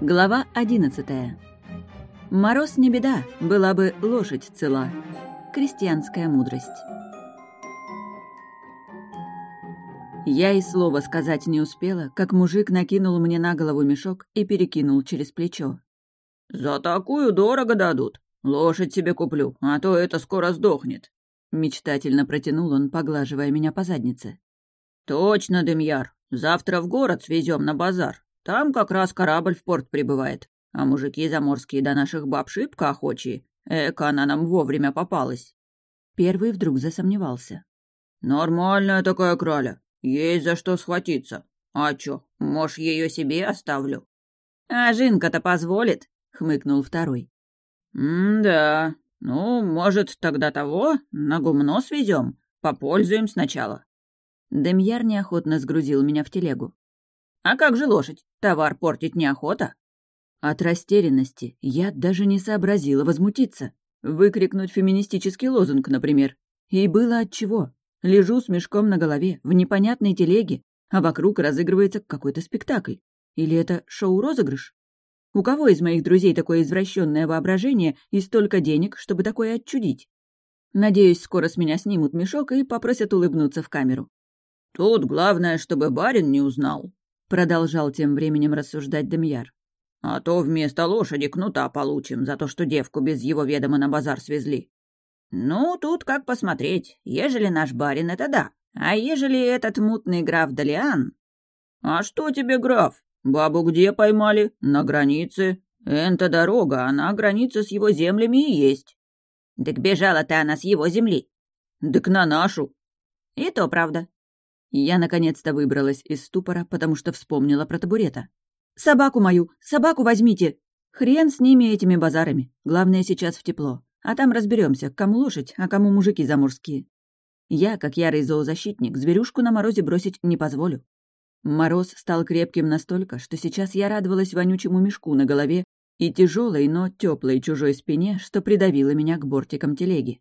Глава одиннадцатая. Мороз не беда, была бы лошадь цела. Крестьянская мудрость. Я и слова сказать не успела, как мужик накинул мне на голову мешок и перекинул через плечо. «За такую дорого дадут. Лошадь себе куплю, а то это скоро сдохнет», — мечтательно протянул он, поглаживая меня по заднице. «Точно, Демьяр. Завтра в город свезем на базар. Там как раз корабль в порт прибывает. А мужики заморские до наших баб шибко охочие. Эка она нам вовремя попалась». Первый вдруг засомневался. «Нормальная такая краля. Есть за что схватиться. А чё, может, ее себе оставлю?» «А Жинка-то позволит?» — хмыкнул второй. «М-да. Ну, может, тогда того, на гумно свезем. Попользуем сначала». Демьяр неохотно сгрузил меня в телегу. «А как же лошадь? Товар портить неохота?» От растерянности я даже не сообразила возмутиться. Выкрикнуть феминистический лозунг, например. И было отчего. Лежу с мешком на голове, в непонятной телеге, а вокруг разыгрывается какой-то спектакль. Или это шоу-розыгрыш? У кого из моих друзей такое извращенное воображение и столько денег, чтобы такое отчудить? Надеюсь, скоро с меня снимут мешок и попросят улыбнуться в камеру. «Тут главное, чтобы барин не узнал», — продолжал тем временем рассуждать Демьяр. «А то вместо лошади кнута получим за то, что девку без его ведома на базар свезли». «Ну, тут как посмотреть. Ежели наш барин, это да. А ежели этот мутный граф Далиан...» «А что тебе, граф? Бабу где поймали? На границе. Энта дорога, а на границе с его землями и есть». «Так бежала-то она с его земли». «Так на нашу». «И то правда. Я наконец-то выбралась из ступора, потому что вспомнила про табурета. «Собаку мою! Собаку возьмите! Хрен с ними этими базарами. Главное сейчас в тепло. А там разберемся, кому лошадь, а кому мужики заморские. Я, как ярый зоозащитник, зверюшку на морозе бросить не позволю. Мороз стал крепким настолько, что сейчас я радовалась вонючему мешку на голове и тяжелой, но теплой чужой спине, что придавило меня к бортикам телеги.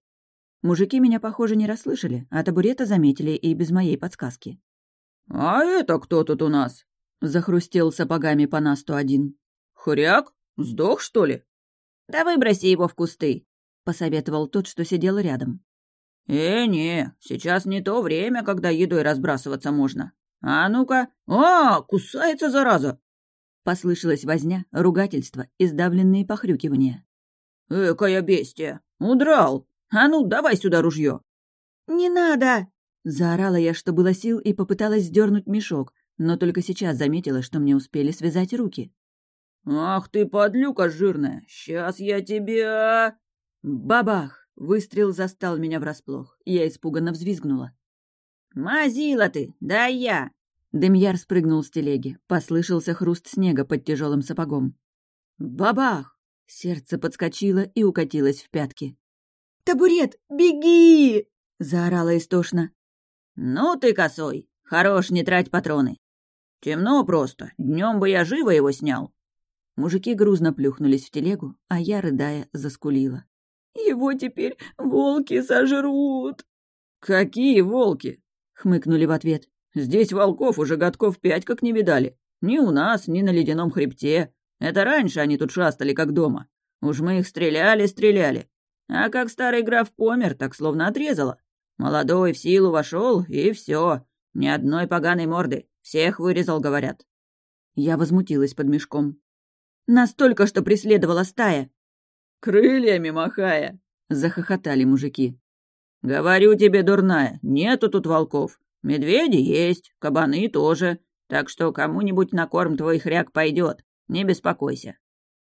Мужики меня, похоже, не расслышали, а табурета заметили и без моей подсказки. «А это кто тут у нас?» — захрустел сапогами по насту один. «Хряк? Сдох, что ли?» «Да выброси его в кусты», — посоветовал тот, что сидел рядом. «Э, не, сейчас не то время, когда едой разбрасываться можно. А ну-ка! А, кусается, зараза!» Послышалась возня, ругательство и сдавленные похрюкивания. «Экая бестия! Удрал! А ну, давай сюда ружье!» «Не надо!» Заорала я, что было сил, и попыталась сдернуть мешок, но только сейчас заметила, что мне успели связать руки. «Ах ты, подлюка жирная! Сейчас я тебя...» Бабах! Выстрел застал меня врасплох. Я испуганно взвизгнула. «Мазила ты! Да я!» Демьяр спрыгнул с телеги. Послышался хруст снега под тяжелым сапогом. Бабах! Сердце подскочило и укатилось в пятки. «Табурет, беги!» — заорала истошно. «Ну ты, косой! Хорош, не трать патроны!» «Темно просто. Днем бы я живо его снял!» Мужики грузно плюхнулись в телегу, а я, рыдая, заскулила. «Его теперь волки сожрут!» «Какие волки?» — хмыкнули в ответ. «Здесь волков уже годков пять как не видали. Ни у нас, ни на ледяном хребте. Это раньше они тут шастали, как дома. Уж мы их стреляли-стреляли. А как старый граф помер, так словно отрезало. Молодой в силу вошел, и все. Ни одной поганой морды. Всех вырезал, говорят. Я возмутилась под мешком. Настолько, что преследовала стая. «Крыльями махая!» — захохотали мужики. «Говорю тебе, дурная, нету тут волков. Медведи есть, кабаны тоже. Так что кому-нибудь на корм твой хряк пойдет. Не беспокойся».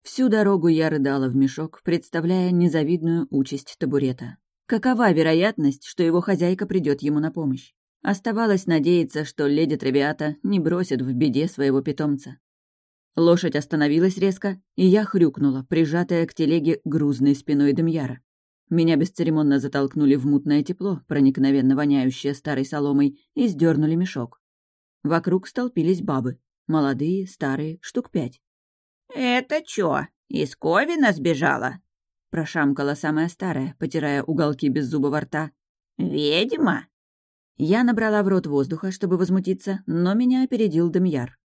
Всю дорогу я рыдала в мешок, представляя незавидную участь табурета. Какова вероятность, что его хозяйка придет ему на помощь? Оставалось надеяться, что леди Травиата не бросит в беде своего питомца. Лошадь остановилась резко, и я хрюкнула, прижатая к телеге грузной спиной Демьяра. Меня бесцеремонно затолкнули в мутное тепло, проникновенно воняющее старой соломой, и сдернули мешок. Вокруг столпились бабы. Молодые, старые, штук пять. «Это чё, из Ковина сбежала?» — прошамкала самая старая, потирая уголки беззубого рта. «Ведьма?» Я набрала в рот воздуха, чтобы возмутиться, но меня опередил Демьяр.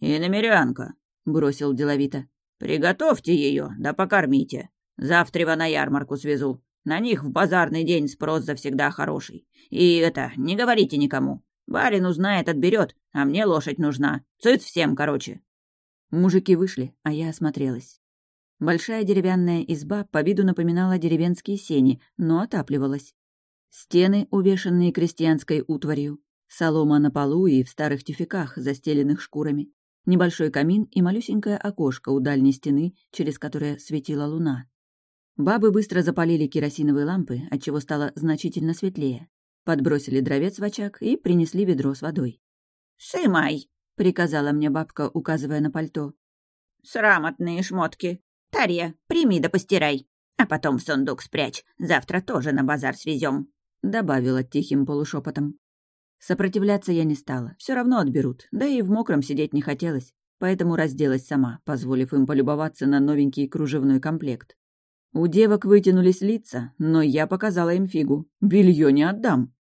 «И намерянка. — бросил деловито. «Приготовьте ее, да покормите. Завтра его на ярмарку свезу. На них в базарный день спрос завсегда хороший. И это, не говорите никому. Барин узнает, отберет, а мне лошадь нужна. Цыц всем, короче». Мужики вышли, а я осмотрелась. Большая деревянная изба по виду напоминала деревенские сени, но отапливалась. Стены, увешанные крестьянской утварью, солома на полу и в старых тюфяках, застеленных шкурами, небольшой камин и малюсенькое окошко у дальней стены, через которое светила луна. Бабы быстро запалили керосиновые лампы, отчего стало значительно светлее. Подбросили дровец в очаг и принесли ведро с водой. «Сымай!» — приказала мне бабка, указывая на пальто. «Срамотные шмотки! Тарья, прими да постирай, а потом в сундук спрячь, завтра тоже на базар свезем», — добавила тихим полушепотом. Сопротивляться я не стала, все равно отберут, да и в мокром сидеть не хотелось, поэтому разделась сама, позволив им полюбоваться на новенький кружевной комплект. У девок вытянулись лица, но я показала им фигу. Белье не отдам.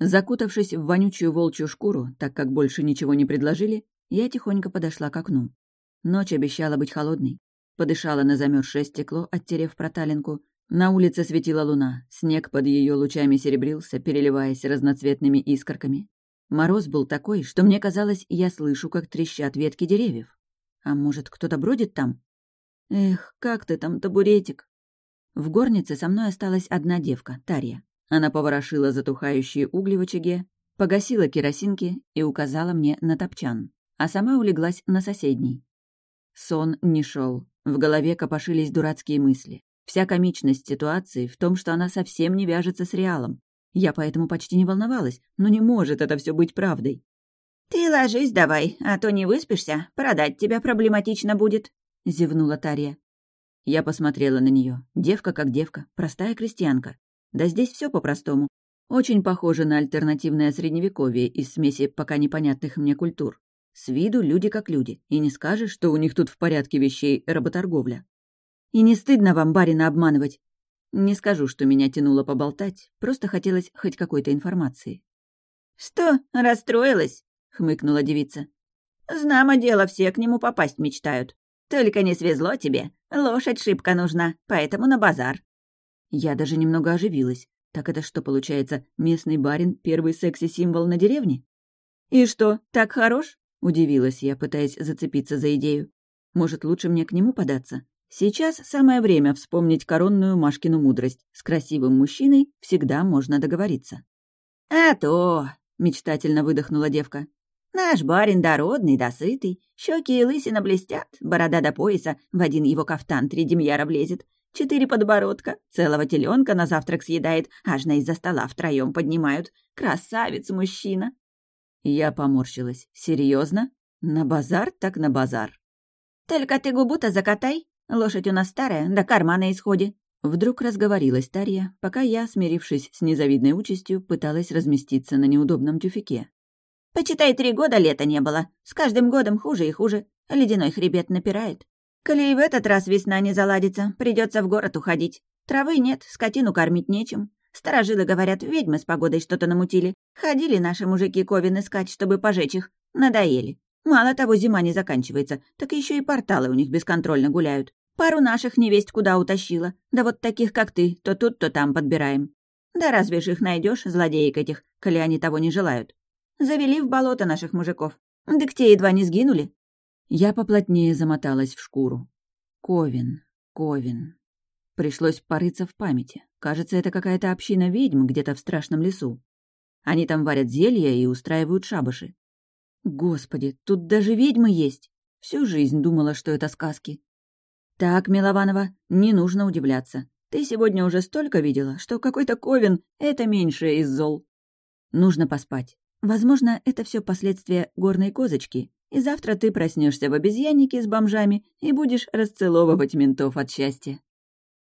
Закутавшись в вонючую волчью шкуру, так как больше ничего не предложили, я тихонько подошла к окну. Ночь обещала быть холодной. Подышала на замерзшее стекло, оттерев проталинку. На улице светила луна, снег под ее лучами серебрился, переливаясь разноцветными искорками. Мороз был такой, что мне казалось, я слышу, как трещат ветки деревьев. А может, кто-то бродит там? Эх, как ты там, табуретик? В горнице со мной осталась одна девка, Тарья. Она поворошила затухающие угли в очаге, погасила керосинки и указала мне на топчан, а сама улеглась на соседний. Сон не шел. В голове копошились дурацкие мысли. Вся комичность ситуации в том, что она совсем не вяжется с реалом. Я поэтому почти не волновалась, но не может это все быть правдой. «Ты ложись давай, а то не выспишься, продать тебя проблематично будет», — зевнула Тарья. Я посмотрела на нее. Девка как девка, простая крестьянка. Да здесь все по-простому. Очень похоже на альтернативное средневековье из смеси пока непонятных мне культур. С виду люди как люди, и не скажешь, что у них тут в порядке вещей работорговля. И не стыдно вам барина обманывать? Не скажу, что меня тянуло поболтать, просто хотелось хоть какой-то информации. «Что, расстроилась?» — хмыкнула девица. «Знамо дело, все к нему попасть мечтают. Только не свезло тебе. Лошадь шибко нужна, поэтому на базар». Я даже немного оживилась. Так это что, получается, местный барин — первый секси-символ на деревне? «И что, так хорош?» — удивилась я, пытаясь зацепиться за идею. «Может, лучше мне к нему податься? Сейчас самое время вспомнить коронную Машкину мудрость. С красивым мужчиной всегда можно договориться». «А то!» — мечтательно выдохнула девка. Наш барин дородный, досытый, щеки и лысина блестят, борода до пояса, в один его кафтан три демьяра влезет, четыре подбородка, целого теленка на завтрак съедает, аж на из-за стола втроем поднимают. Красавец мужчина!» Я поморщилась. Серьезно? На базар так на базар. «Только ты губу-то закатай, лошадь у нас старая, до кармана исходи». Вдруг разговорилась Тарья, пока я, смирившись с незавидной участью, пыталась разместиться на неудобном тюфике. Почитай, три года лета не было. С каждым годом хуже и хуже. Ледяной хребет напирает. Коли и в этот раз весна не заладится, придется в город уходить. Травы нет, скотину кормить нечем. Старожилы говорят, ведьмы с погодой что-то намутили. Ходили наши мужики ковен искать, чтобы пожечь их. Надоели. Мало того, зима не заканчивается, так еще и порталы у них бесконтрольно гуляют. Пару наших невесть куда утащила. Да вот таких, как ты, то тут, то там подбираем. Да разве ж их найдешь, злодеек этих, коли они того не желают? Завели в болото наших мужиков. Так те едва не сгинули. Я поплотнее замоталась в шкуру. Ковин, Ковин. Пришлось порыться в памяти. Кажется, это какая-то община ведьм где-то в страшном лесу. Они там варят зелья и устраивают шабаши. Господи, тут даже ведьмы есть. Всю жизнь думала, что это сказки. Так, Милованова, не нужно удивляться. Ты сегодня уже столько видела, что какой-то Ковен — это меньшее из зол. Нужно поспать. Возможно, это все последствия горной козочки, и завтра ты проснешься в обезьяннике с бомжами и будешь расцеловывать ментов от счастья.